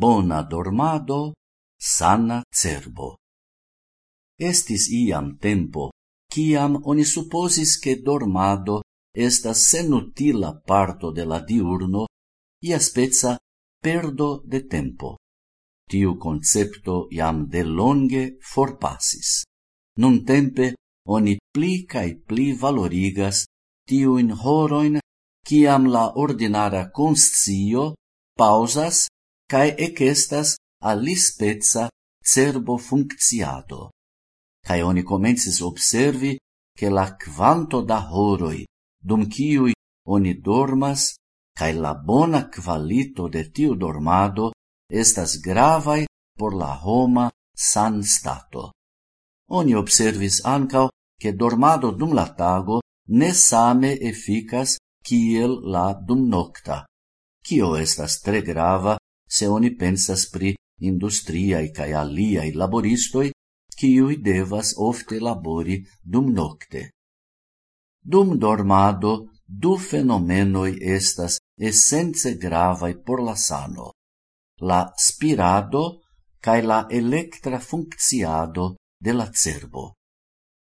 bona dormado, sana cerbo. Estis iam tempo, ciam oni supposis che dormado estas senutila parto de la diurno, ia spezza perdo de tempo. Tiu concepto iam de longe forpassis. Nun tempe oni pli cae pli valorigas tiuin horoin ciam la ordinara conscio pausas cae ecestas alispezza cerbo funcciado. Cae oni comences observi che la quanto da horoi, dum ciui oni dormas, cae la bona qualito de tiu dormado estas gravai por la homa san stato. Oni observis ancao che dormado dum la tago ne same efficas kiel la dum nocta, cio estas tre grava se oni pensas pri industriae cae aliae laboristoi, ciui devas ofte labori dum nocte. Dum dormado, du fenomenoi estas essence gravae por la sano, la spirado cae la electra funcciado de la cerbo.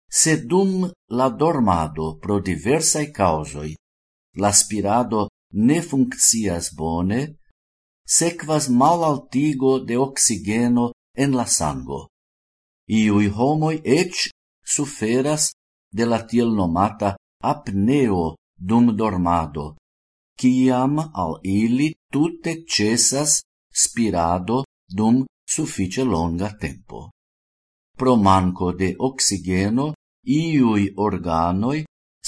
Se dum la dormado pro diversae causoi, la spirado ne funccias bone, sequas malaltigo de oxigeno en la sango. Iui homoi ec suferas de la tiel nomata apneo dum dormado, ciam al ili tute cesas spirado dum suffice longa tempo. Pro manco de oxigeno, iui organoi,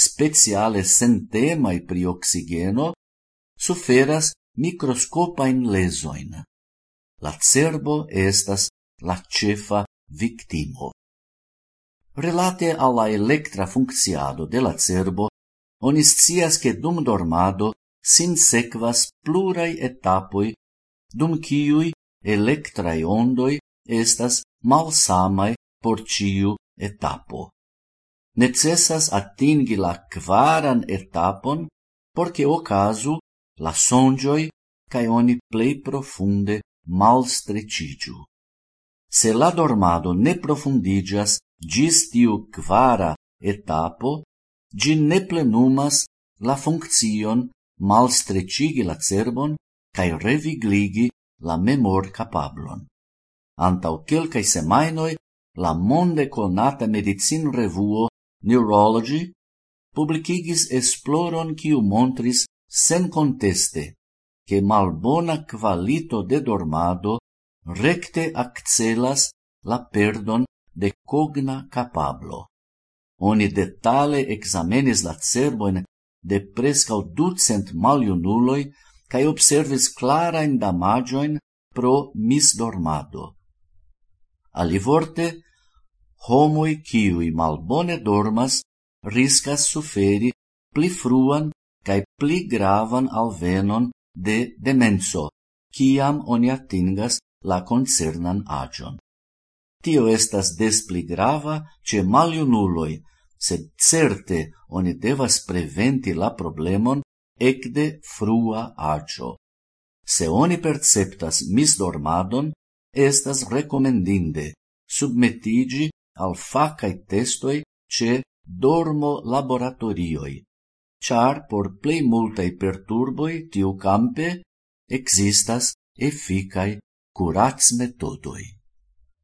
speciale sentemai pri oxigeno, suferas microscopain lesoin. La cerbo estas la cefa victimo. Relate alla electra funcciado de la cerbo, onis cias che dum dormado sin sequas plurai etapoi, dum ciui electrae ondoi estas malsamai por ciu etapo. Necessas atingi la quaran etapon, porque ocasu la songioi, cae oni plei profunde mal strecigiu. Se la dormado ne profundigas gis tiu quara etapo, gi ne plenumas la funccion mal strecigi la cerbon cae revigligi la memor capablon. Antau quelcae semainoi, la monde conata medicin revuo Neurology publicigis esploron quiu montris sen conteste che malbona qualito de dormado recte accelas la perdon de cogna capablo. Oni detale examenis la cerboin de prescau ducent maliunuloi cae observis clarain damagioin pro misdormado. Alivorte, homoi ciui malbone dormas riscas suferi pli fruan cae pli gravan alvenon de demenso, ciam oni atingas la concernan agion. Tio estas des pli grava ce maliunuloi, sed certe oni devas preventi la problemon ecde frua agio. Se oni perceptas misdormadon, estas recomendinde submetigi al facae testoi ce dormo laboratorioi, char por plei multae perturboi tiu campe existas efficae curats metodoi.